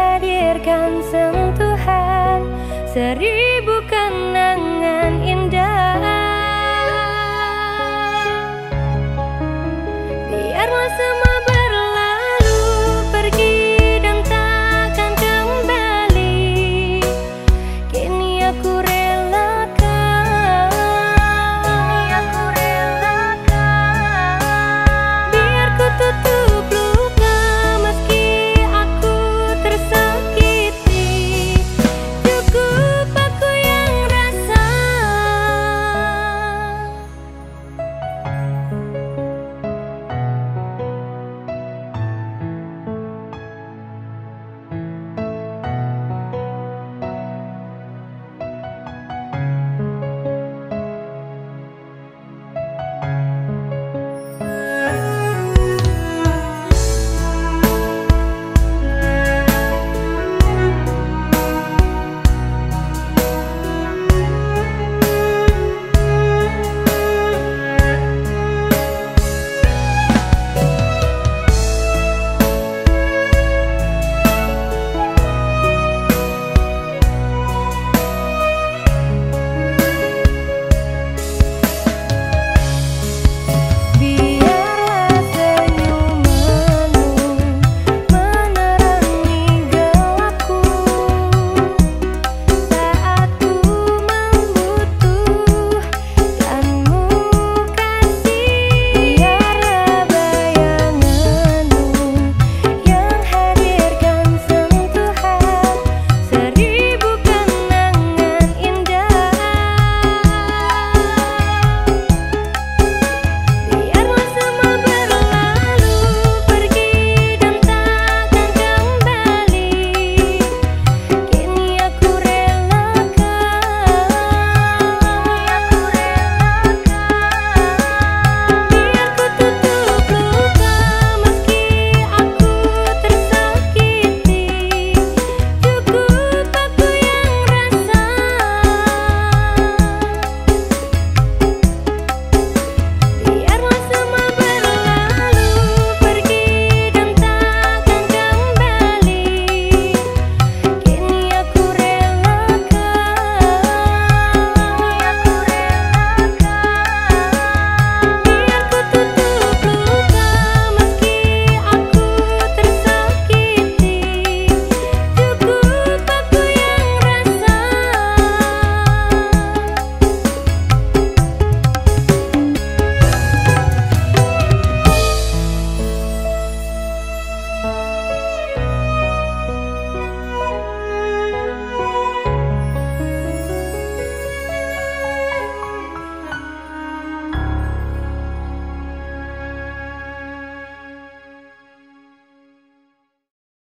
hadirkan sentuhan seribu kenangan indah. Biarlah semua